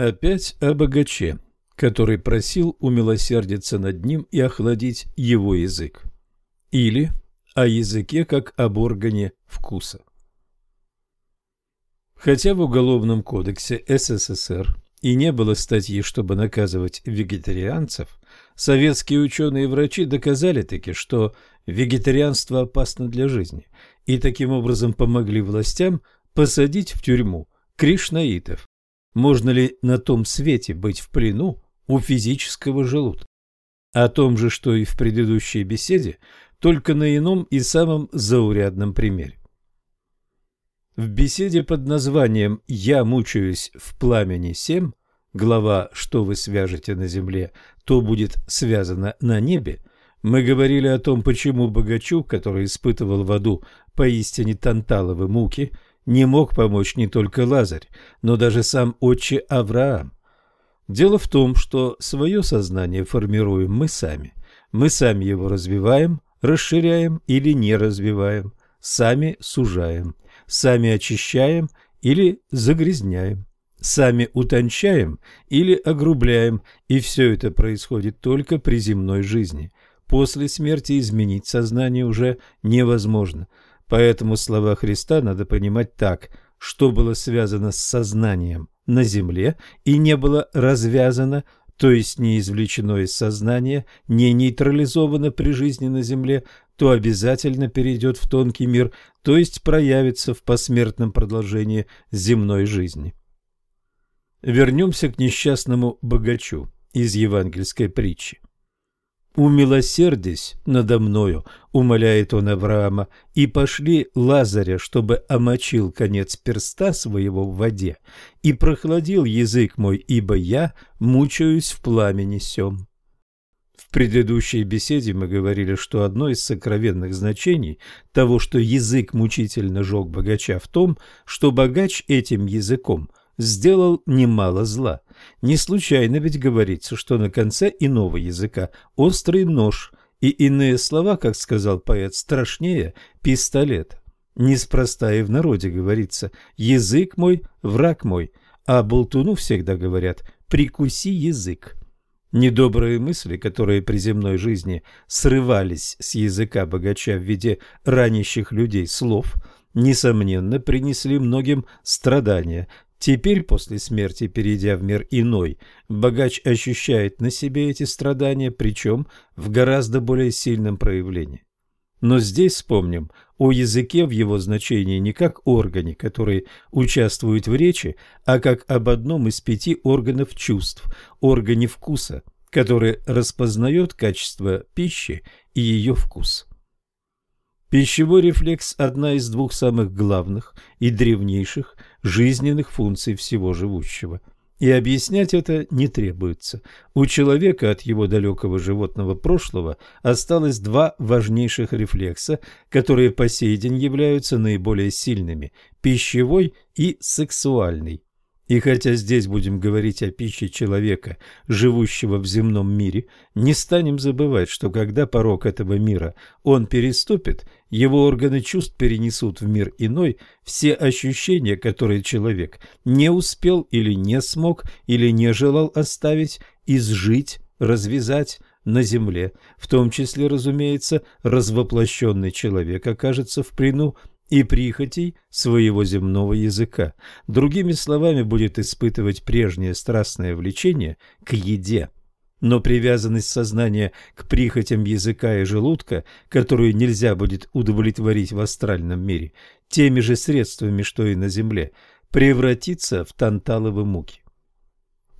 Опять о богаче, который просил умилосердиться над ним и охладить его язык. Или о языке как об органе вкуса. Хотя в Уголовном кодексе СССР и не было статьи, чтобы наказывать вегетарианцев, советские ученые и врачи доказали таки, что вегетарианство опасно для жизни, и таким образом помогли властям посадить в тюрьму кришнаитов. Можно ли на том свете быть в плену у физического желудка? О том же, что и в предыдущей беседе, только на ином и самом заурядном примере. В беседе под названием «Я мучаюсь в пламени семь» глава «Что вы свяжете на земле, то будет связано на небе» мы говорили о том, почему богачу, который испытывал в аду поистине танталовы муки, не мог помочь не только Лазарь, но даже сам отче Авраам. Дело в том, что свое сознание формируем мы сами. Мы сами его развиваем, расширяем или не развиваем, сами сужаем, сами очищаем или загрязняем, сами утончаем или огрубляем, и все это происходит только при земной жизни. После смерти изменить сознание уже невозможно, поэтому слова Христа надо понимать так, что было связано с сознанием на земле и не было развязано то есть не извлечено из сознания, не нейтрализовано при жизни на Земле, то обязательно перейдет в тонкий мир, то есть проявится в посмертном продолжении земной жизни. Вернемся к несчастному богачу из евангельской притчи. «Умилосердись надо мною», — умоляет он Авраама, — «и пошли Лазаря, чтобы омочил конец перста своего в воде, и прохладил язык мой, ибо я мучаюсь в пламени сем». В предыдущей беседе мы говорили, что одно из сокровенных значений того, что язык мучительно жег богача, в том, что богач этим языком сделал немало зла. Не случайно ведь говорится, что на конце иного языка острый нож, и иные слова, как сказал поэт, страшнее пистолет. Неспроста и в народе говорится «язык мой, враг мой», а болтуну всегда говорят «прикуси язык». Недобрые мысли, которые при земной жизни срывались с языка богача в виде ранящих людей слов, несомненно, принесли многим страдания, Теперь, после смерти, перейдя в мир иной, богач ощущает на себе эти страдания, причем в гораздо более сильном проявлении. Но здесь вспомним о языке в его значении не как органе, который участвует в речи, а как об одном из пяти органов чувств, органе вкуса, который распознает качество пищи и ее вкус. Пищевой рефлекс – одна из двух самых главных и древнейших жизненных функций всего живущего. И объяснять это не требуется. У человека от его далекого животного прошлого осталось два важнейших рефлекса, которые по сей день являются наиболее сильными – пищевой и сексуальный. И хотя здесь будем говорить о пище человека, живущего в земном мире, не станем забывать, что когда порог этого мира он переступит, его органы чувств перенесут в мир иной все ощущения, которые человек не успел или не смог или не желал оставить, изжить, развязать на земле, в том числе, разумеется, развоплощенный человек окажется в плену и прихотей своего земного языка. Другими словами, будет испытывать прежнее страстное влечение к еде. Но привязанность сознания к прихотям языка и желудка, которую нельзя будет удовлетворить в астральном мире, теми же средствами, что и на земле, превратится в танталовы муки.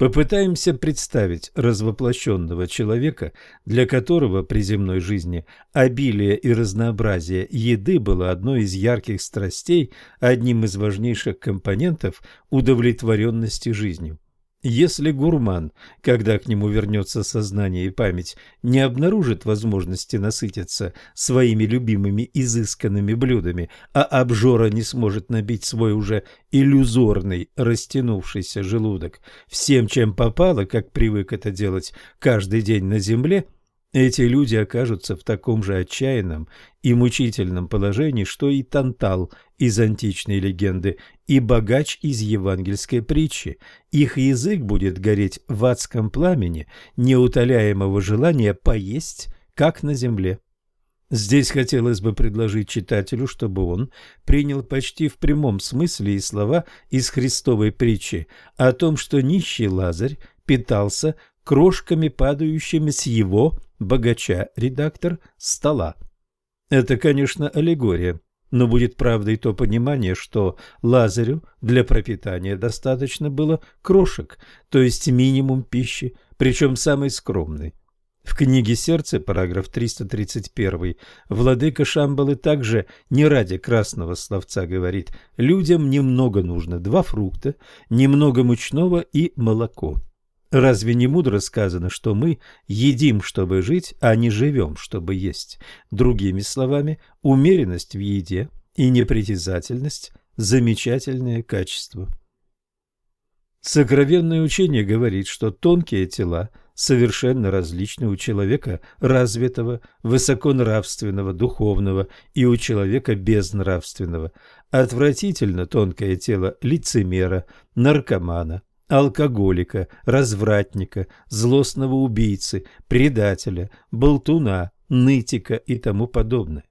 Попытаемся представить развоплощенного человека, для которого при земной жизни обилие и разнообразие еды было одной из ярких страстей, одним из важнейших компонентов удовлетворенности жизнью. Если гурман, когда к нему вернется сознание и память, не обнаружит возможности насытиться своими любимыми изысканными блюдами, а обжора не сможет набить свой уже иллюзорный растянувшийся желудок всем, чем попало, как привык это делать каждый день на земле, Эти люди окажутся в таком же отчаянном и мучительном положении, что и Тантал из античной легенды, и богач из евангельской притчи. Их язык будет гореть в адском пламени неутоляемого желания поесть, как на земле. Здесь хотелось бы предложить читателю, чтобы он принял почти в прямом смысле и слова из Христовой притчи о том, что нищий Лазарь питался крошками, падающими с его богача, редактор, стола. Это, конечно, аллегория, но будет правдой то понимание, что Лазарю для пропитания достаточно было крошек, то есть минимум пищи, причем самой скромной. В книге «Сердце», параграф 331, владыка Шамбалы также не ради красного словца говорит «людям немного нужно, два фрукта, немного мучного и молоко». Разве не мудро сказано, что мы едим, чтобы жить, а не живем, чтобы есть? Другими словами, умеренность в еде и непритязательность – замечательное качество. Сокровенное учение говорит, что тонкие тела совершенно различны у человека развитого, высоконравственного, духовного и у человека безнравственного. Отвратительно тонкое тело лицемера, наркомана, алкоголика, развратника, злостного убийцы, предателя, болтуна, нытика и тому подобное.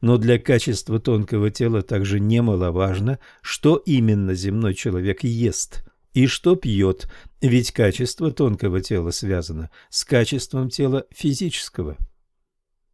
Но для качества тонкого тела также немаловажно, что именно земной человек ест и что пьет, ведь качество тонкого тела связано с качеством тела физического.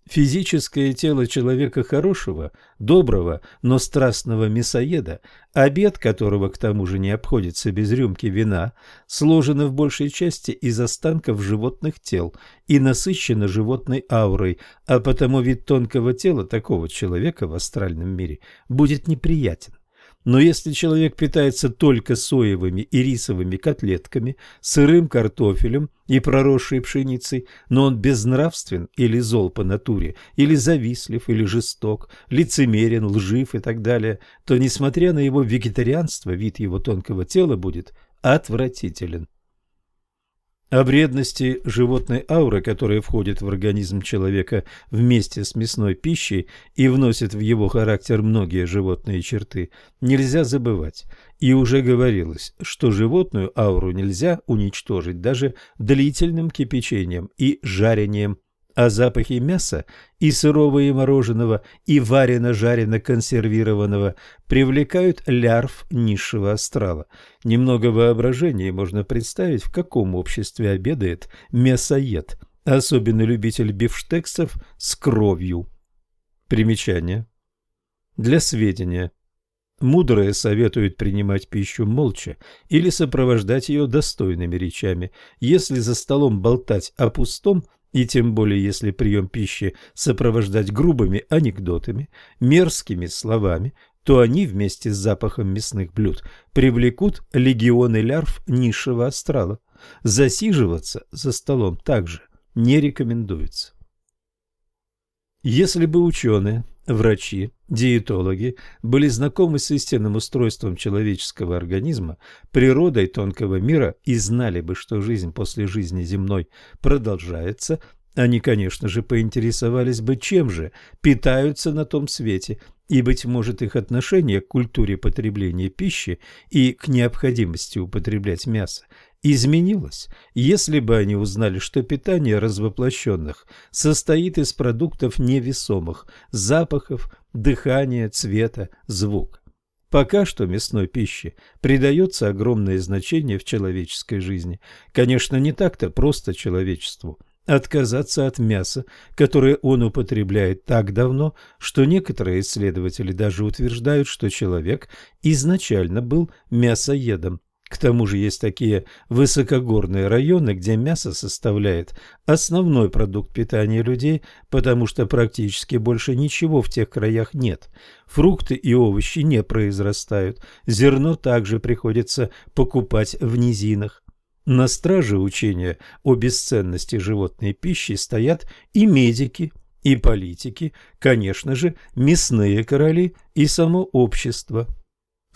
Физическое тело человека хорошего, доброго, но страстного мясоеда, обед которого к тому же не обходится без рюмки вина, сложено в большей части из останков животных тел и насыщено животной аурой, а потому вид тонкого тела такого человека в астральном мире будет неприятен. Но если человек питается только соевыми и рисовыми котлетками, сырым картофелем и проросшей пшеницей, но он безнравствен или зол по натуре, или завистлив, или жесток, лицемерен, лжив и так далее, то, несмотря на его вегетарианство, вид его тонкого тела будет отвратителен. О вредности животной ауры, которая входит в организм человека вместе с мясной пищей и вносит в его характер многие животные черты, нельзя забывать. И уже говорилось, что животную ауру нельзя уничтожить даже длительным кипячением и жарением а запахи мяса и сырого и мороженого, и варено-жарено-консервированного привлекают лярв низшего астрала. Немного воображения можно представить, в каком обществе обедает мясоед, особенно любитель бифштексов с кровью. Примечание. Для сведения. Мудрые советуют принимать пищу молча или сопровождать ее достойными речами. Если за столом болтать о пустом – и тем более если прием пищи сопровождать грубыми анекдотами, мерзкими словами, то они вместе с запахом мясных блюд привлекут легионы лярв низшего астрала. Засиживаться за столом также не рекомендуется. Если бы ученые Врачи, диетологи были знакомы с истинным устройством человеческого организма, природой тонкого мира и знали бы, что жизнь после жизни земной продолжается, они, конечно же, поинтересовались бы, чем же питаются на том свете, и, быть может, их отношение к культуре потребления пищи и к необходимости употреблять мясо изменилось, если бы они узнали, что питание развоплощенных состоит из продуктов невесомых – запахов, дыхания, цвета, звук. Пока что мясной пище придается огромное значение в человеческой жизни. Конечно, не так-то просто человечеству отказаться от мяса, которое он употребляет так давно, что некоторые исследователи даже утверждают, что человек изначально был мясоедом. К тому же есть такие высокогорные районы, где мясо составляет основной продукт питания людей, потому что практически больше ничего в тех краях нет. Фрукты и овощи не произрастают, зерно также приходится покупать в низинах. На страже учения о бесценности животной пищи стоят и медики, и политики, конечно же, мясные короли и само общество –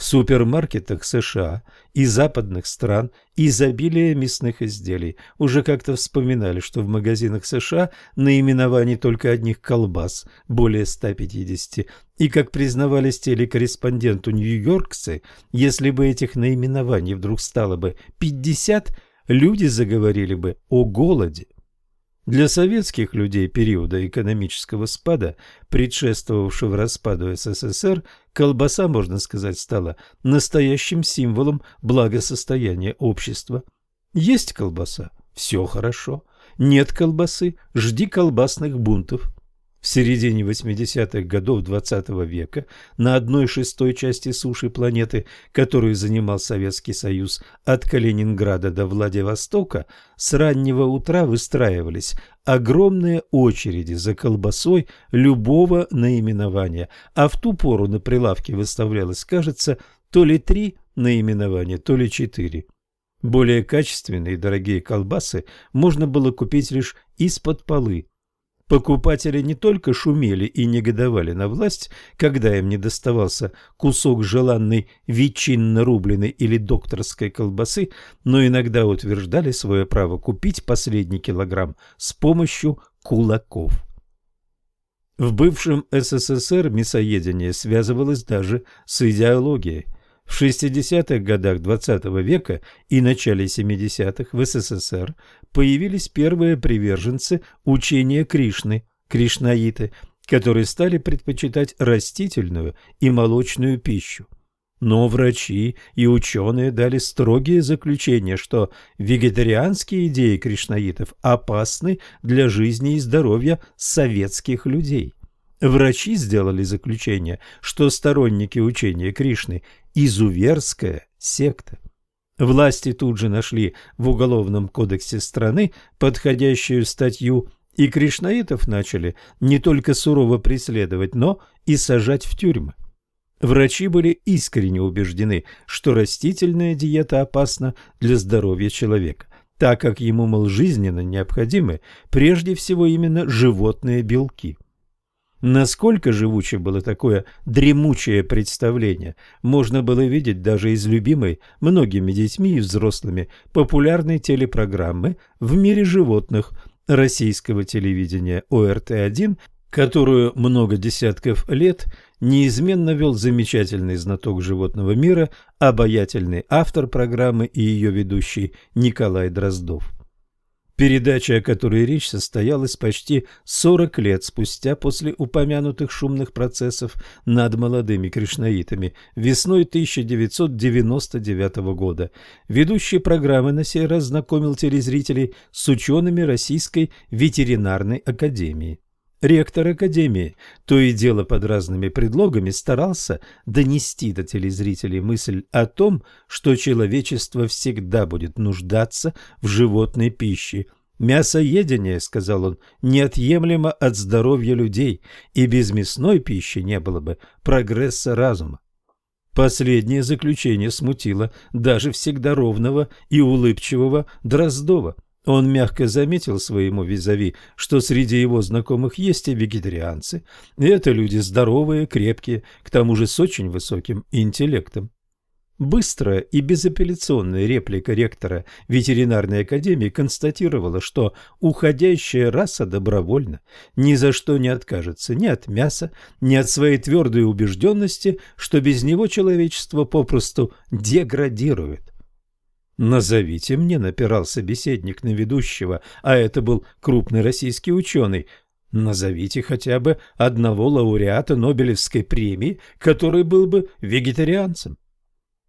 в супермаркетах США и западных стран изобилие мясных изделий. Уже как-то вспоминали, что в магазинах США наименований только одних колбас более 150. И, как признавались телекорреспонденту Нью-Йоркцы, если бы этих наименований вдруг стало бы 50, люди заговорили бы о голоде. Для советских людей периода экономического спада, предшествовавшего распаду СССР, колбаса, можно сказать, стала настоящим символом благосостояния общества. Есть колбаса – все хорошо. Нет колбасы – жди колбасных бунтов. В середине 80-х годов XX -го века на одной шестой части суши планеты, которую занимал Советский Союз от Калининграда до Владивостока, с раннего утра выстраивались огромные очереди за колбасой любого наименования, а в ту пору на прилавке выставлялось, кажется, то ли три наименования, то ли четыре. Более качественные и дорогие колбасы можно было купить лишь из-под полы, Покупатели не только шумели и негодовали на власть, когда им не доставался кусок желанной ветчинно-рубленой или докторской колбасы, но иногда утверждали свое право купить последний килограмм с помощью кулаков. В бывшем СССР мясоедение связывалось даже с идеологией – в 60-х годах XX -го века и начале 70-х в СССР появились первые приверженцы учения Кришны, кришнаиты, которые стали предпочитать растительную и молочную пищу. Но врачи и ученые дали строгие заключения, что вегетарианские идеи кришнаитов опасны для жизни и здоровья советских людей. Врачи сделали заключение, что сторонники учения Кришны – изуверская секта. Власти тут же нашли в Уголовном кодексе страны подходящую статью, и кришнаитов начали не только сурово преследовать, но и сажать в тюрьмы. Врачи были искренне убеждены, что растительная диета опасна для здоровья человека, так как ему, мол, жизненно необходимы прежде всего именно животные белки. Насколько живуче было такое дремучее представление, можно было видеть даже из любимой многими детьми и взрослыми популярной телепрограммы «В мире животных» российского телевидения ОРТ-1, которую много десятков лет неизменно вел замечательный знаток животного мира, обаятельный автор программы и ее ведущий Николай Дроздов. Передача, о которой речь, состоялась почти 40 лет спустя после упомянутых шумных процессов над молодыми кришнаитами весной 1999 года. Ведущий программы на сей раз знакомил телезрителей с учеными Российской ветеринарной академии. Ректор Академии то и дело под разными предлогами старался донести до телезрителей мысль о том, что человечество всегда будет нуждаться в животной пище. «Мясоедение, — сказал он, — неотъемлемо от здоровья людей, и без мясной пищи не было бы прогресса разума. Последнее заключение смутило даже всегда ровного и улыбчивого Дроздова. Он мягко заметил своему визави, что среди его знакомых есть и вегетарианцы, и это люди здоровые, крепкие, к тому же с очень высоким интеллектом. Быстрая и безапелляционная реплика ректора ветеринарной академии констатировала, что уходящая раса добровольно ни за что не откажется ни от мяса, ни от своей твердой убежденности, что без него человечество попросту деградирует. «Назовите мне», — напирал собеседник на ведущего, а это был крупный российский ученый, «назовите хотя бы одного лауреата Нобелевской премии, который был бы вегетарианцем».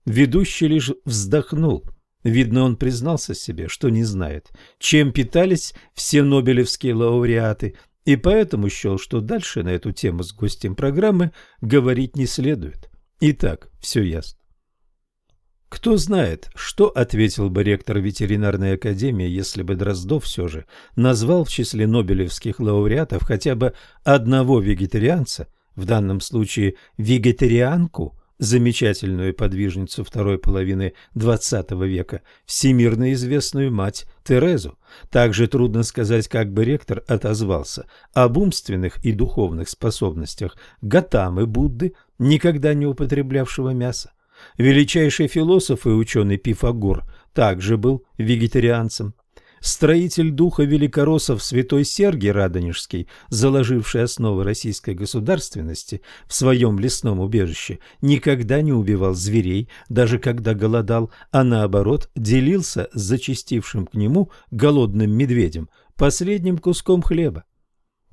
Ведущий лишь вздохнул. Видно, он признался себе, что не знает, чем питались все нобелевские лауреаты, и поэтому счел, что дальше на эту тему с гостем программы говорить не следует. Итак, все ясно. Кто знает, что ответил бы ректор ветеринарной академии, если бы Дроздов все же назвал в числе нобелевских лауреатов хотя бы одного вегетарианца, в данном случае вегетарианку, замечательную подвижницу второй половины XX века, всемирно известную мать Терезу. Также трудно сказать, как бы ректор отозвался об умственных и духовных способностях Гатамы Будды, никогда не употреблявшего мяса. Величайший философ и ученый Пифагор также был вегетарианцем. Строитель духа великороссов святой Сергий Радонежский, заложивший основы российской государственности в своем лесном убежище, никогда не убивал зверей, даже когда голодал, а наоборот делился с зачастившим к нему голодным медведем последним куском хлеба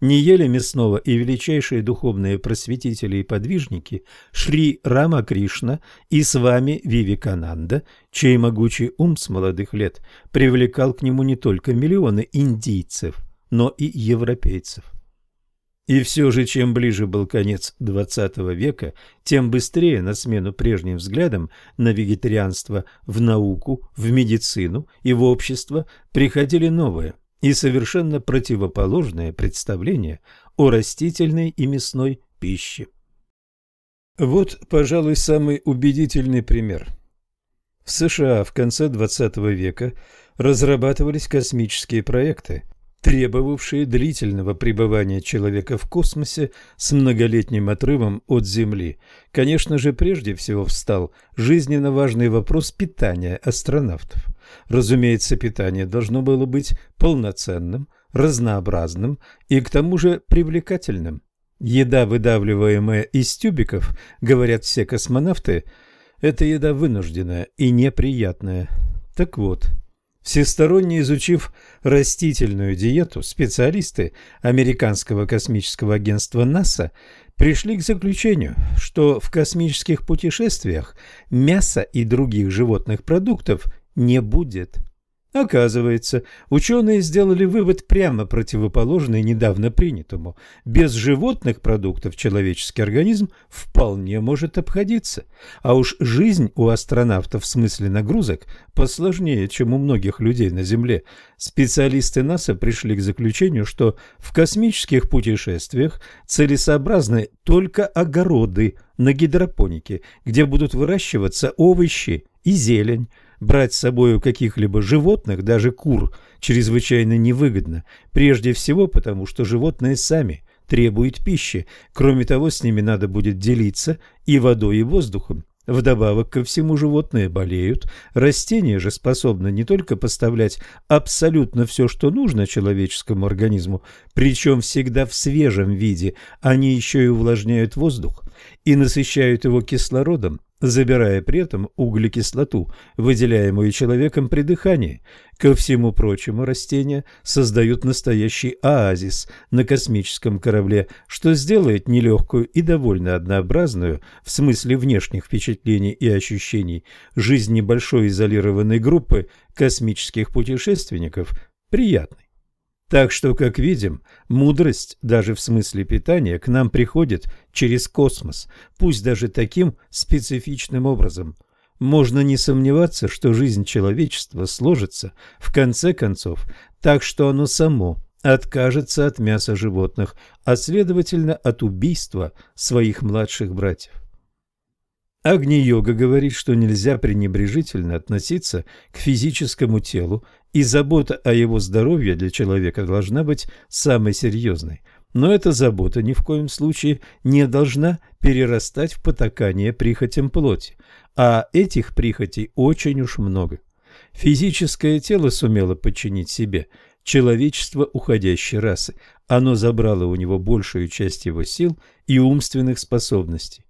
не ели мясного и величайшие духовные просветители и подвижники Шри Рама Кришна и с вами Вивикананда, чей могучий ум с молодых лет привлекал к нему не только миллионы индийцев, но и европейцев. И все же, чем ближе был конец XX века, тем быстрее на смену прежним взглядам на вегетарианство в науку, в медицину и в общество приходили новые, и совершенно противоположное представление о растительной и мясной пище. Вот, пожалуй, самый убедительный пример. В США в конце XX века разрабатывались космические проекты, требовавшие длительного пребывания человека в космосе с многолетним отрывом от Земли. Конечно же, прежде всего встал жизненно важный вопрос питания астронавтов. Разумеется, питание должно было быть полноценным, разнообразным и к тому же привлекательным. Еда, выдавливаемая из тюбиков, говорят все космонавты, это еда вынужденная и неприятная. Так вот, всесторонне изучив растительную диету, специалисты Американского космического агентства НАСА пришли к заключению, что в космических путешествиях мясо и других животных продуктов не будет. Оказывается, ученые сделали вывод прямо противоположный недавно принятому. Без животных продуктов человеческий организм вполне может обходиться. А уж жизнь у астронавтов в смысле нагрузок посложнее, чем у многих людей на Земле. Специалисты НАСА пришли к заключению, что в космических путешествиях целесообразны только огороды на гидропонике, где будут выращиваться овощи и зелень, брать с собой каких-либо животных, даже кур, чрезвычайно невыгодно. Прежде всего потому, что животные сами требуют пищи. Кроме того, с ними надо будет делиться и водой, и воздухом. Вдобавок ко всему животные болеют, растения же способны не только поставлять абсолютно все, что нужно человеческому организму, причем всегда в свежем виде, они еще и увлажняют воздух и насыщают его кислородом, забирая при этом углекислоту, выделяемую человеком при дыхании. Ко всему прочему, растения создают настоящий оазис на космическом корабле, что сделает нелегкую и довольно однообразную, в смысле внешних впечатлений и ощущений, жизнь небольшой изолированной группы космических путешественников приятной. Так что, как видим, мудрость, даже в смысле питания, к нам приходит через космос, пусть даже таким специфичным образом. Можно не сомневаться, что жизнь человечества сложится, в конце концов, так что оно само откажется от мяса животных, а следовательно от убийства своих младших братьев. Агни-йога говорит, что нельзя пренебрежительно относиться к физическому телу и забота о его здоровье для человека должна быть самой серьезной. Но эта забота ни в коем случае не должна перерастать в потакание прихотям плоти, а этих прихотей очень уж много. Физическое тело сумело подчинить себе человечество уходящей расы. Оно забрало у него большую часть его сил и умственных способностей.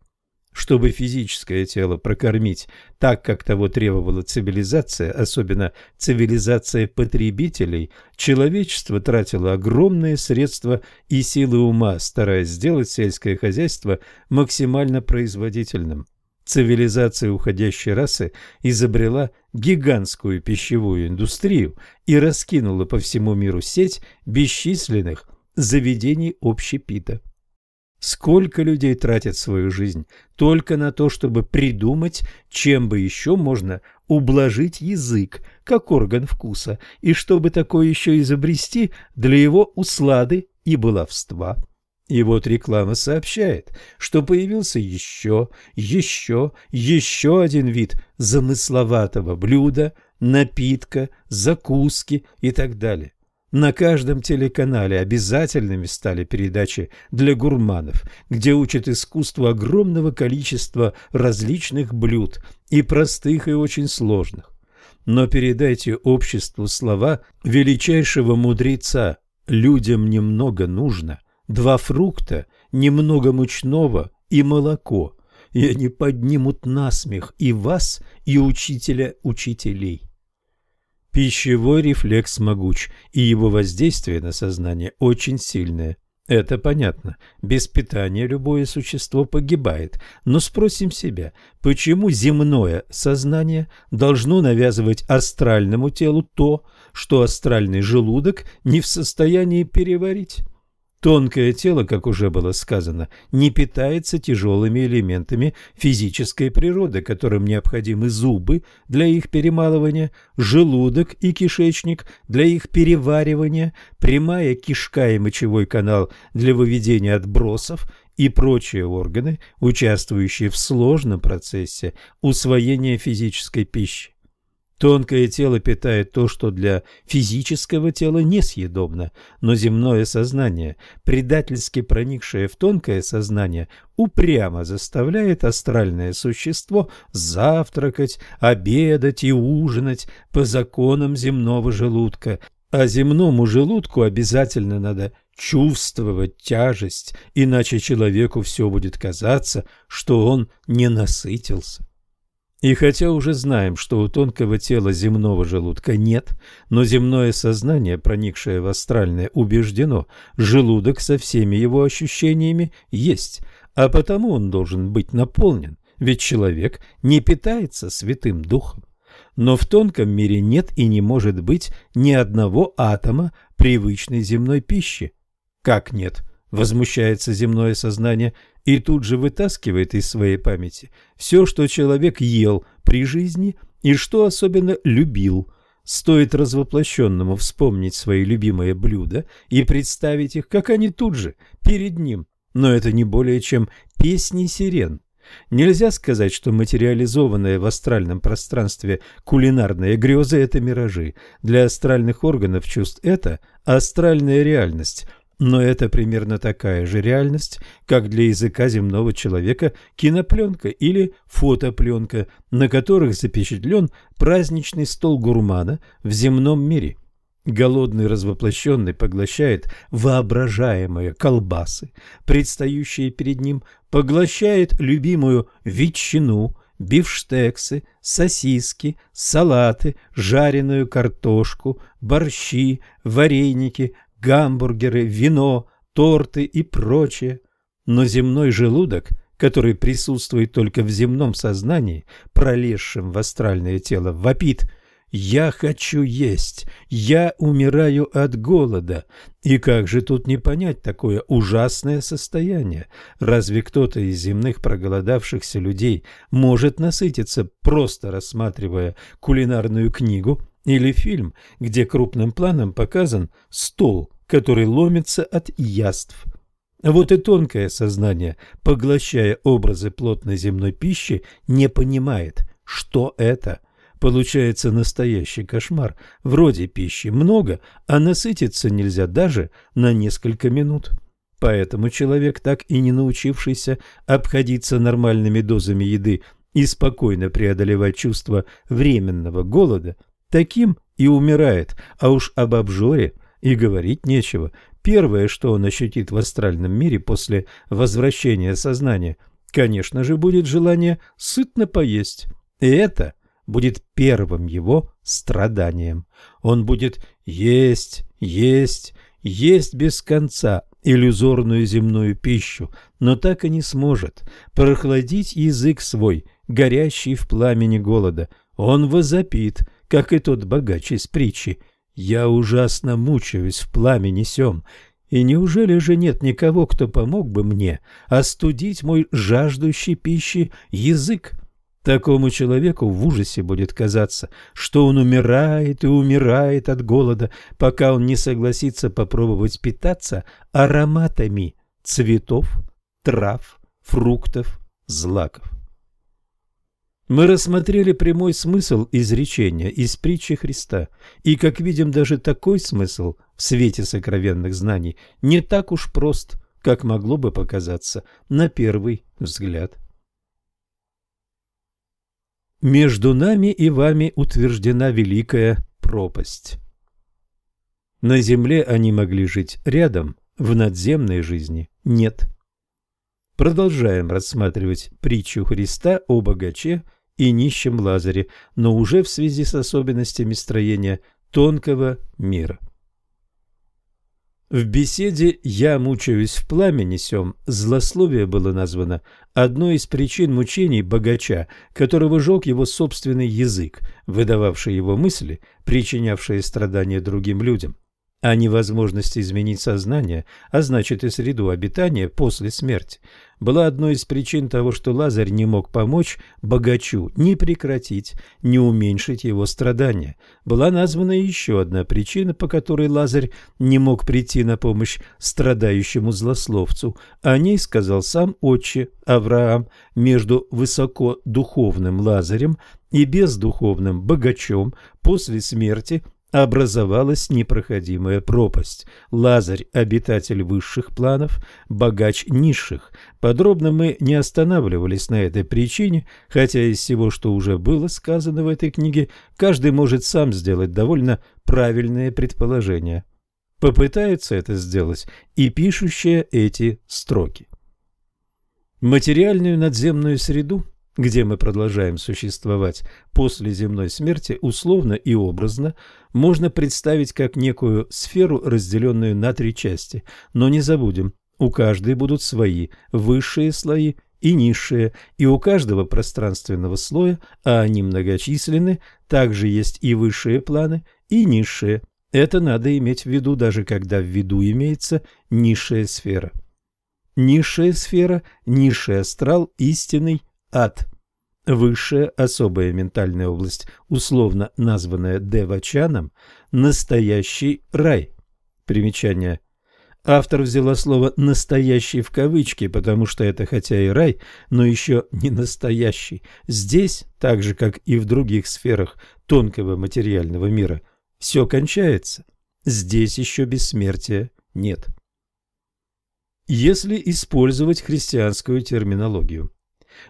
Чтобы физическое тело прокормить так, как того требовала цивилизация, особенно цивилизация потребителей, человечество тратило огромные средства и силы ума, стараясь сделать сельское хозяйство максимально производительным. Цивилизация уходящей расы изобрела гигантскую пищевую индустрию и раскинула по всему миру сеть бесчисленных заведений общепита. Сколько людей тратят свою жизнь только на то, чтобы придумать, чем бы еще можно ублажить язык, как орган вкуса, и чтобы такое еще изобрести для его услады и баловства. И вот реклама сообщает, что появился еще, еще, еще один вид замысловатого блюда, напитка, закуски и так далее. На каждом телеканале обязательными стали передачи для гурманов, где учат искусству огромного количества различных блюд, и простых, и очень сложных. Но передайте обществу слова величайшего мудреца «людям немного нужно», два фрукта, немного мучного и молоко, и они поднимут насмех и вас, и учителя учителей. Пищевой рефлекс могуч, и его воздействие на сознание очень сильное. Это понятно. Без питания любое существо погибает. Но спросим себя, почему земное сознание должно навязывать астральному телу то, что астральный желудок не в состоянии переварить? Тонкое тело, как уже было сказано, не питается тяжелыми элементами физической природы, которым необходимы зубы для их перемалывания, желудок и кишечник для их переваривания, прямая кишка и мочевой канал для выведения отбросов и прочие органы, участвующие в сложном процессе усвоения физической пищи. Тонкое тело питает то, что для физического тела несъедобно, но земное сознание, предательски проникшее в тонкое сознание, упрямо заставляет астральное существо завтракать, обедать и ужинать по законам земного желудка, а земному желудку обязательно надо чувствовать тяжесть, иначе человеку все будет казаться, что он не насытился. И хотя уже знаем, что у тонкого тела земного желудка нет, но земное сознание, проникшее в астральное, убеждено, желудок со всеми его ощущениями есть, а потому он должен быть наполнен, ведь человек не питается святым духом. Но в тонком мире нет и не может быть ни одного атома привычной земной пищи. Как нет? Возмущается земное сознание и тут же вытаскивает из своей памяти все, что человек ел при жизни и что особенно любил. Стоит развоплощенному вспомнить свои любимые блюда и представить их, как они тут же, перед ним. Но это не более чем песни сирен. Нельзя сказать, что материализованные в астральном пространстве кулинарные грезы – это миражи. Для астральных органов чувств это астральная реальность – но это примерно такая же реальность, как для языка земного человека кинопленка или фотопленка, на которых запечатлен праздничный стол гурмана в земном мире. Голодный развоплощенный поглощает воображаемые колбасы, предстающие перед ним, поглощает любимую ветчину, бифштексы, сосиски, салаты, жареную картошку, борщи, вареники, гамбургеры, вино, торты и прочее. Но земной желудок, который присутствует только в земном сознании, пролезшем в астральное тело, вопит «Я хочу есть! Я умираю от голода!» И как же тут не понять такое ужасное состояние? Разве кто-то из земных проголодавшихся людей может насытиться, просто рассматривая кулинарную книгу или фильм, где крупным планом показан стол, который ломится от яств. Вот и тонкое сознание, поглощая образы плотной земной пищи, не понимает, что это. Получается настоящий кошмар. Вроде пищи много, а насытиться нельзя даже на несколько минут. Поэтому человек, так и не научившийся обходиться нормальными дозами еды и спокойно преодолевать чувство временного голода – Таким и умирает, а уж об обжоре и говорить нечего. Первое, что он ощутит в астральном мире после возвращения сознания, конечно же, будет желание сытно поесть. И это будет первым его страданием. Он будет есть, есть, есть без конца иллюзорную земную пищу, но так и не сможет прохладить язык свой, горящий в пламени голода. Он возопит – как и тот богач из притчи. Я ужасно мучаюсь в пламени сём, и неужели же нет никого, кто помог бы мне остудить мой жаждущий пищи язык? Такому человеку в ужасе будет казаться, что он умирает и умирает от голода, пока он не согласится попробовать питаться ароматами цветов, трав, фруктов, злаков. Мы рассмотрели прямой смысл изречения из притчи Христа, и, как видим, даже такой смысл в свете сокровенных знаний не так уж прост, как могло бы показаться на первый взгляд. Между нами и вами утверждена великая пропасть. На земле они могли жить рядом, в надземной жизни нет. Продолжаем рассматривать притчу Христа о богаче и нищем Лазаре, но уже в связи с особенностями строения тонкого мира. В беседе «Я мучаюсь в пламени сём» злословие было названо одной из причин мучений богача, которого жег его собственный язык, выдававший его мысли, причинявшие страдания другим людям а невозможность изменить сознание, а значит и среду обитания после смерти, была одной из причин того, что Лазарь не мог помочь богачу ни прекратить, ни уменьшить его страдания. Была названа еще одна причина, по которой Лазарь не мог прийти на помощь страдающему злословцу. О ней сказал сам отче Авраам между высокодуховным Лазарем и бездуховным богачом после смерти образовалась непроходимая пропасть. Лазарь – обитатель высших планов, богач низших. Подробно мы не останавливались на этой причине, хотя из всего, что уже было сказано в этой книге, каждый может сам сделать довольно правильное предположение. Попытается это сделать и пишущая эти строки. Материальную надземную среду где мы продолжаем существовать после земной смерти, условно и образно, можно представить как некую сферу, разделенную на три части. Но не забудем, у каждой будут свои высшие слои и низшие, и у каждого пространственного слоя, а они многочисленны, также есть и высшие планы, и низшие. Это надо иметь в виду, даже когда в виду имеется низшая сфера. Низшая сфера, низший астрал, истинный ад. Высшая особая ментальная область, условно названная Девачаном, настоящий рай. Примечание. Автор взяла слово «настоящий» в кавычки, потому что это хотя и рай, но еще не настоящий. Здесь, так же как и в других сферах тонкого материального мира, все кончается. Здесь еще бессмертия нет. Если использовать христианскую терминологию,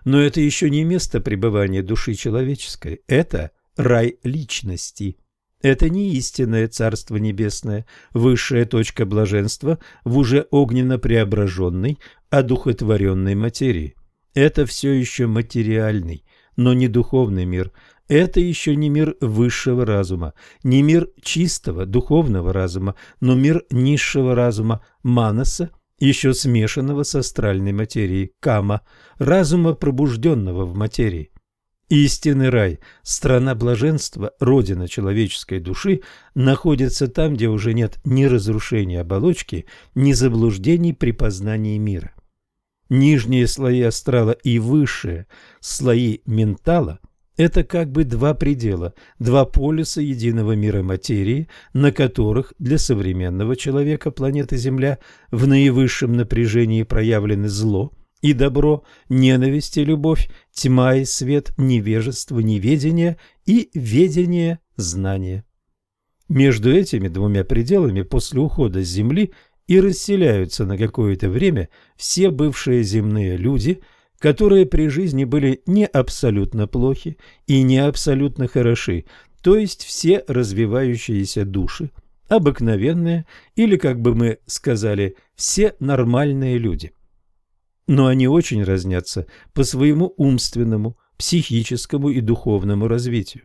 но это еще не место пребывания души человеческой. Это рай личности. Это не истинное Царство Небесное, высшая точка блаженства в уже огненно преображенной, одухотворенной материи. Это все еще материальный, но не духовный мир. Это еще не мир высшего разума, не мир чистого духовного разума, но мир низшего разума Манаса еще смешанного с астральной материей, кама, разума, пробужденного в материи. Истинный рай, страна блаженства, родина человеческой души, находится там, где уже нет ни разрушения оболочки, ни заблуждений при познании мира. Нижние слои астрала и высшие слои ментала – это как бы два предела, два полюса единого мира материи, на которых для современного человека планеты Земля в наивысшем напряжении проявлены зло и добро, ненависть и любовь, тьма и свет, невежество, неведение и ведение знания. Между этими двумя пределами после ухода с Земли и расселяются на какое-то время все бывшие земные люди – которые при жизни были не абсолютно плохи и не абсолютно хороши, то есть все развивающиеся души, обыкновенные или, как бы мы сказали, все нормальные люди. Но они очень разнятся по своему умственному, психическому и духовному развитию.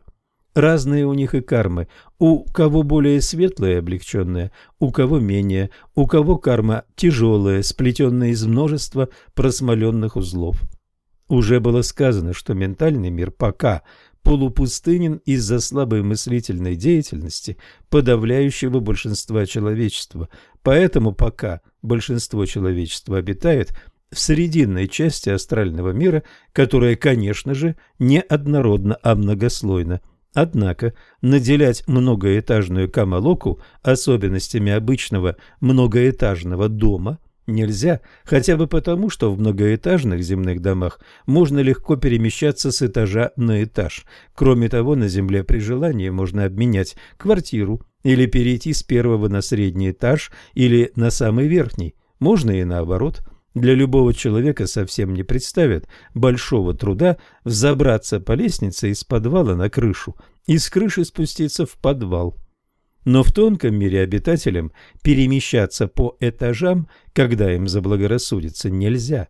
Разные у них и кармы. У кого более светлая и облегченная, у кого менее, у кого карма тяжелая, сплетенная из множества просмоленных узлов. Уже было сказано, что ментальный мир пока полупустынен из-за слабой мыслительной деятельности подавляющего большинства человечества. Поэтому пока большинство человечества обитает в срединной части астрального мира, которая, конечно же, не однородна, а многослойна – Однако наделять многоэтажную Камалоку особенностями обычного многоэтажного дома нельзя, хотя бы потому, что в многоэтажных земных домах можно легко перемещаться с этажа на этаж. Кроме того, на земле при желании можно обменять квартиру или перейти с первого на средний этаж или на самый верхний. Можно и наоборот. Для любого человека совсем не представит большого труда взобраться по лестнице из подвала на крышу и с крыши спуститься в подвал. Но в тонком мире обитателям перемещаться по этажам, когда им заблагорассудится, нельзя.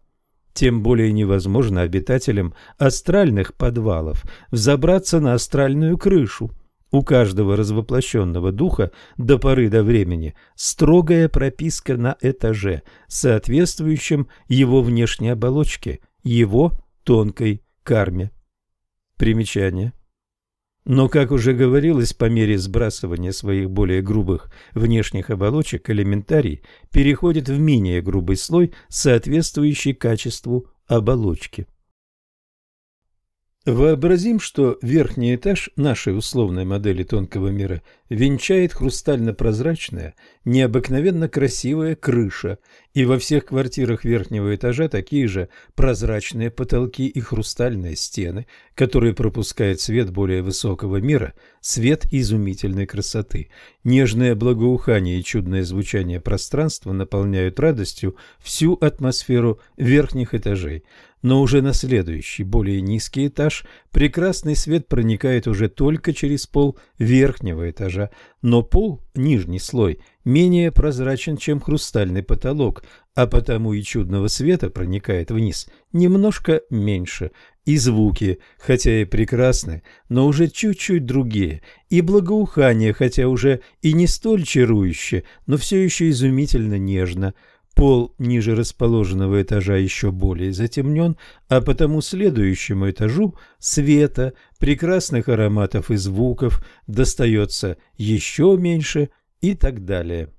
Тем более невозможно обитателям астральных подвалов взобраться на астральную крышу. У каждого развоплощенного духа до поры до времени строгая прописка на этаже, соответствующем его внешней оболочке, его тонкой карме. Примечание. Но, как уже говорилось, по мере сбрасывания своих более грубых внешних оболочек элементарий переходит в менее грубый слой, соответствующий качеству оболочки. Вообразим, что верхний этаж нашей условной модели тонкого мира венчает хрустально-прозрачная, необыкновенно красивая крыша, и во всех квартирах верхнего этажа такие же прозрачные потолки и хрустальные стены, которые пропускают свет более высокого мира, свет изумительной красоты. Нежное благоухание и чудное звучание пространства наполняют радостью всю атмосферу верхних этажей но уже на следующий, более низкий этаж прекрасный свет проникает уже только через пол верхнего этажа, но пол, нижний слой, менее прозрачен, чем хрустальный потолок, а потому и чудного света проникает вниз немножко меньше, и звуки, хотя и прекрасны, но уже чуть-чуть другие, и благоухание, хотя уже и не столь чарующе, но все еще изумительно нежно – Пол ниже расположенного этажа еще более затемнен, а потому следующему этажу света, прекрасных ароматов и звуков достается еще меньше и так далее.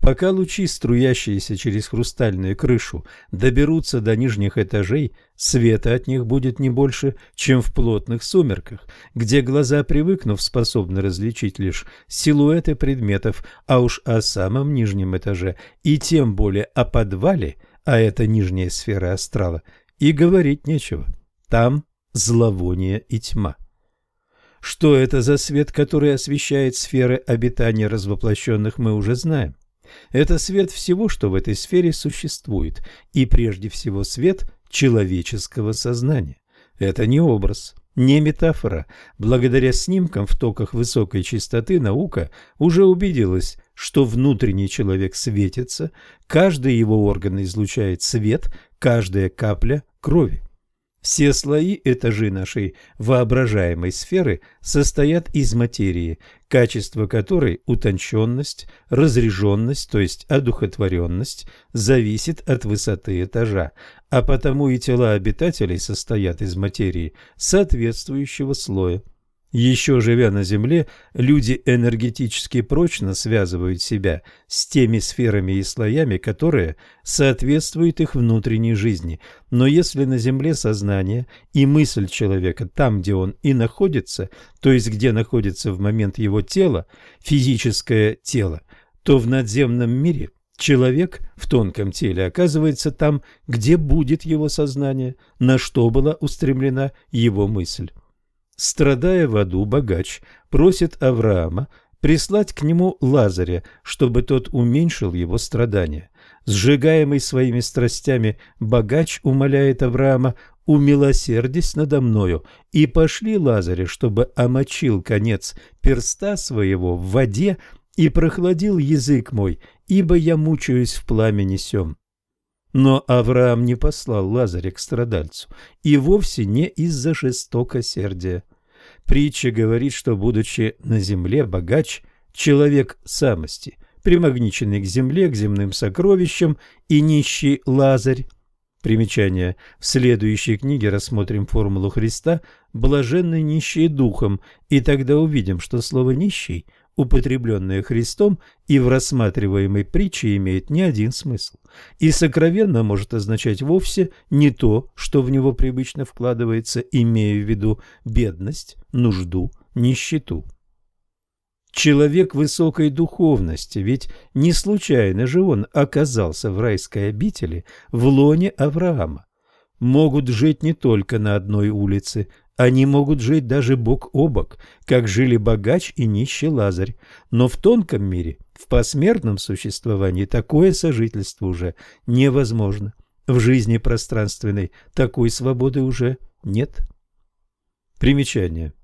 Пока лучи, струящиеся через хрустальную крышу, доберутся до нижних этажей, света от них будет не больше, чем в плотных сумерках, где глаза, привыкнув, способны различить лишь силуэты предметов, а уж о самом нижнем этаже и тем более о подвале, а это нижняя сфера астрала, и говорить нечего. Там зловоние и тьма. Что это за свет, который освещает сферы обитания развоплощенных, мы уже знаем. Это свет всего, что в этой сфере существует, и прежде всего свет человеческого сознания. Это не образ, не метафора. Благодаря снимкам в токах высокой частоты наука уже убедилась, что внутренний человек светится, каждый его орган излучает свет, каждая капля крови. Все слои этажи нашей воображаемой сферы состоят из материи, качество которой утонченность, разреженность, то есть одухотворенность, зависит от высоты этажа, а потому и тела обитателей состоят из материи соответствующего слоя. Еще живя на Земле, люди энергетически прочно связывают себя с теми сферами и слоями, которые соответствуют их внутренней жизни. Но если на Земле сознание и мысль человека там, где он и находится, то есть где находится в момент его тела, физическое тело, то в надземном мире человек в тонком теле оказывается там, где будет его сознание, на что была устремлена его мысль. Страдая в аду, богач просит Авраама прислать к нему Лазаря, чтобы тот уменьшил его страдания. Сжигаемый своими страстями, богач умоляет Авраама «Умилосердись надо мною, и пошли Лазаря, чтобы омочил конец перста своего в воде и прохладил язык мой, ибо я мучаюсь в пламени сем». Но Авраам не послал Лазаря к страдальцу, и вовсе не из-за жестокосердия. Притча говорит, что, будучи на земле богач, человек самости, примагниченный к земле, к земным сокровищам и нищий Лазарь. Примечание. В следующей книге рассмотрим формулу Христа «блаженный нищий духом», и тогда увидим, что слово «нищий» – употребленное Христом и в рассматриваемой притче имеет не один смысл, и сокровенно может означать вовсе не то, что в него привычно вкладывается, имея в виду бедность, нужду, нищету. Человек высокой духовности, ведь не случайно же он оказался в райской обители в лоне Авраама. Могут жить не только на одной улице, Они могут жить даже бок о бок, как жили богач и нищий Лазарь. Но в тонком мире, в посмертном существовании, такое сожительство уже невозможно. В жизни пространственной такой свободы уже нет. Примечание.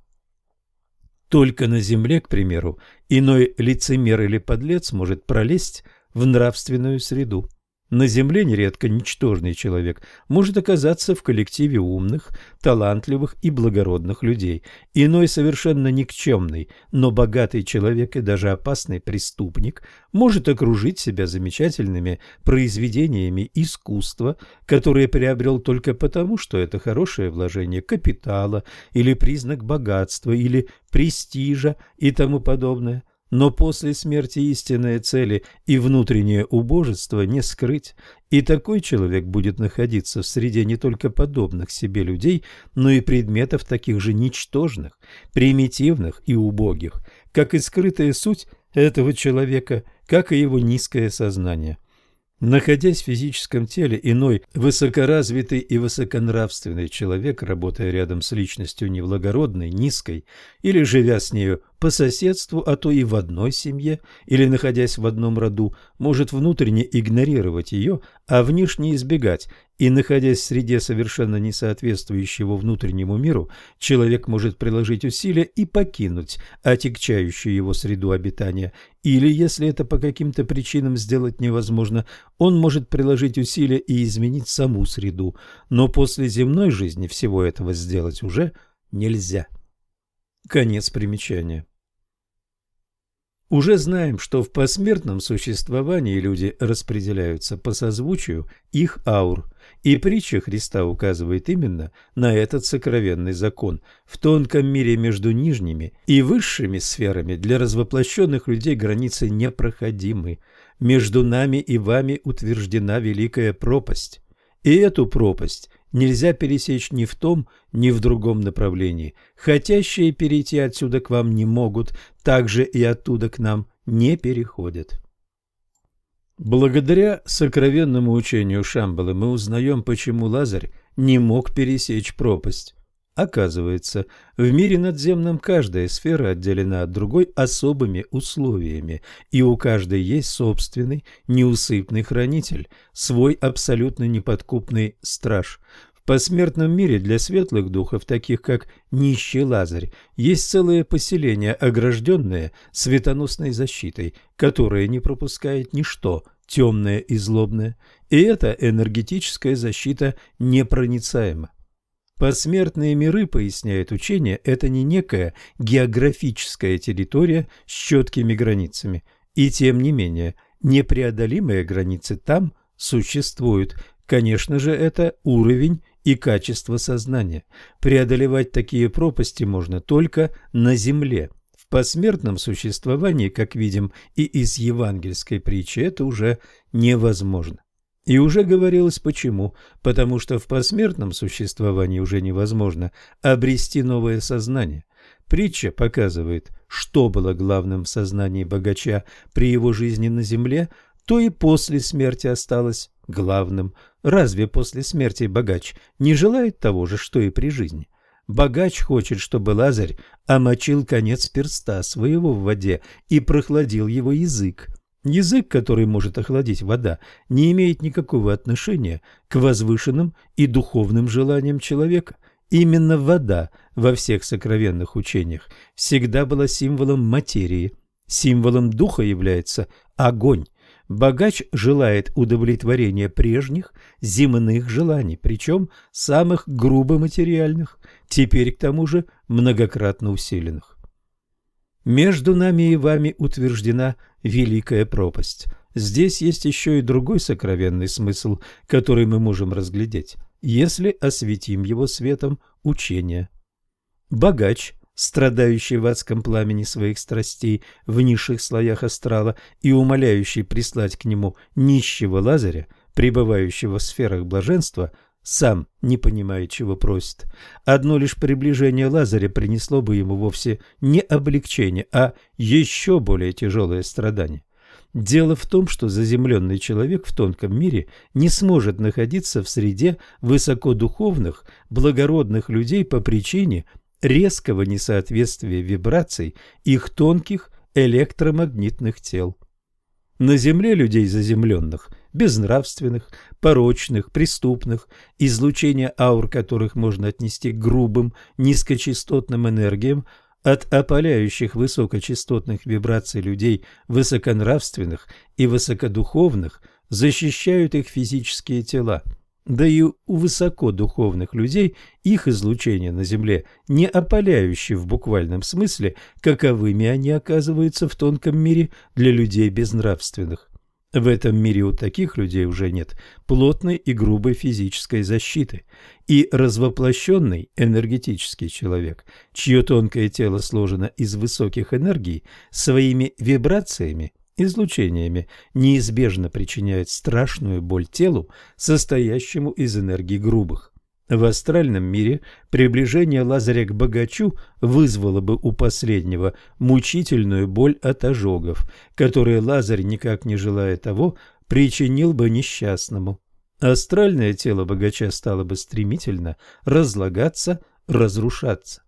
Только на земле, к примеру, иной лицемер или подлец может пролезть в нравственную среду. На Земле нередко ничтожный человек может оказаться в коллективе умных, талантливых и благородных людей. Иной совершенно никчемный, но богатый человек и даже опасный преступник может окружить себя замечательными произведениями искусства, которые приобрел только потому, что это хорошее вложение капитала или признак богатства или престижа и тому подобное – но после смерти истинные цели и внутреннее убожество не скрыть, и такой человек будет находиться в среде не только подобных себе людей, но и предметов таких же ничтожных, примитивных и убогих, как и скрытая суть этого человека, как и его низкое сознание. Находясь в физическом теле, иной высокоразвитый и высоконравственный человек, работая рядом с личностью невлагородной, низкой, или живя с нею по соседству, а то и в одной семье, или находясь в одном роду, может внутренне игнорировать ее, а внешне избегать, и находясь в среде совершенно не соответствующего внутреннему миру, человек может приложить усилия и покинуть отягчающую его среду обитания, или, если это по каким-то причинам сделать невозможно, он может приложить усилия и изменить саму среду, но после земной жизни всего этого сделать уже нельзя. Конец примечания. Уже знаем, что в посмертном существовании люди распределяются по созвучию их аур, и притча Христа указывает именно на этот сокровенный закон. В тонком мире между нижними и высшими сферами для развоплощенных людей границы непроходимы. Между нами и вами утверждена великая пропасть. И эту пропасть нельзя пересечь ни в том, ни в другом направлении. Хотящие перейти отсюда к вам не могут, также и оттуда к нам не переходят. Благодаря сокровенному учению Шамбалы мы узнаем, почему Лазарь не мог пересечь пропасть. Оказывается, в мире надземном каждая сфера отделена от другой особыми условиями, и у каждой есть собственный неусыпный хранитель, свой абсолютно неподкупный страж. Посмертном мире для светлых духов, таких как нищий Лазарь, есть целое поселение, огражденное светоносной защитой, которое не пропускает ничто темное и злобное, и эта энергетическая защита непроницаема. Посмертные миры, поясняет учение, это не некая географическая территория с четкими границами. И тем не менее, непреодолимые границы там существуют. Конечно же, это уровень и качество сознания. Преодолевать такие пропасти можно только на Земле. В посмертном существовании, как видим и из евангельской притчи, это уже невозможно. И уже говорилось почему. Потому что в посмертном существовании уже невозможно обрести новое сознание. Притча показывает, что было главным в сознании богача при его жизни на земле, то и после смерти осталось главным. Разве после смерти богач не желает того же, что и при жизни? Богач хочет, чтобы Лазарь омочил конец перста своего в воде и прохладил его язык. Язык, который может охладить вода, не имеет никакого отношения к возвышенным и духовным желаниям человека. Именно вода во всех сокровенных учениях всегда была символом материи. Символом духа является огонь. Богач желает удовлетворения прежних земных желаний, причем самых грубо материальных, теперь к тому же многократно усиленных. Между нами и вами утверждена великая пропасть. Здесь есть еще и другой сокровенный смысл, который мы можем разглядеть, если осветим его светом учения. Богач, страдающий в адском пламени своих страстей в низших слоях астрала и умоляющий прислать к нему нищего Лазаря, пребывающего в сферах блаженства – сам не понимает, чего просит. Одно лишь приближение Лазаря принесло бы ему вовсе не облегчение, а еще более тяжелое страдание. Дело в том, что заземленный человек в тонком мире не сможет находиться в среде высокодуховных, благородных людей по причине резкого несоответствия вибраций их тонких электромагнитных тел. На Земле людей заземленных, безнравственных, порочных, преступных, излучение аур которых можно отнести к грубым, низкочастотным энергиям – от опаляющих высокочастотных вибраций людей высоконравственных и высокодуховных защищают их физические тела. Да и у высокодуховных людей их излучение на Земле не опаляющее в буквальном смысле, каковыми они оказываются в тонком мире для людей безнравственных. В этом мире у таких людей уже нет плотной и грубой физической защиты, и развоплощенный энергетический человек, чье тонкое тело сложено из высоких энергий, своими вибрациями, излучениями неизбежно причиняет страшную боль телу, состоящему из энергий грубых. В астральном мире приближение Лазаря к богачу вызвало бы у последнего мучительную боль от ожогов, которые Лазарь, никак не желая того, причинил бы несчастному. Астральное тело богача стало бы стремительно разлагаться, разрушаться.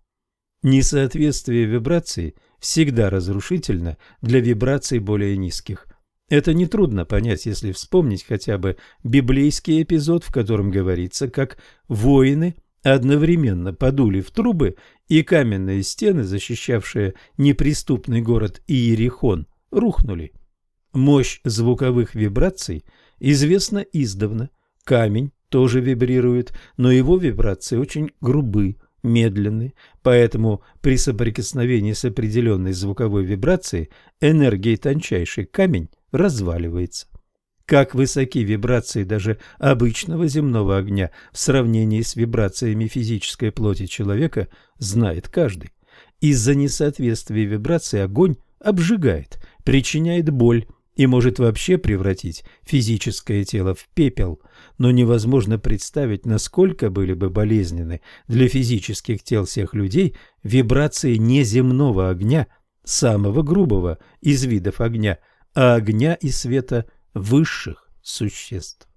Несоответствие вибраций всегда разрушительно для вибраций более низких. Это нетрудно понять, если вспомнить хотя бы библейский эпизод, в котором говорится, как воины одновременно подули в трубы, и каменные стены, защищавшие неприступный город Иерихон, рухнули. Мощь звуковых вибраций известна издавна. Камень тоже вибрирует, но его вибрации очень грубы, медленны, поэтому при соприкосновении с определенной звуковой вибрацией энергией тончайший камень разваливается. Как высоки вибрации даже обычного земного огня в сравнении с вибрациями физической плоти человека, знает каждый. Из-за несоответствия вибраций огонь обжигает, причиняет боль и может вообще превратить физическое тело в пепел, но невозможно представить, насколько были бы болезненны для физических тел всех людей вибрации неземного огня, самого грубого из видов огня, а огня и света высших существ.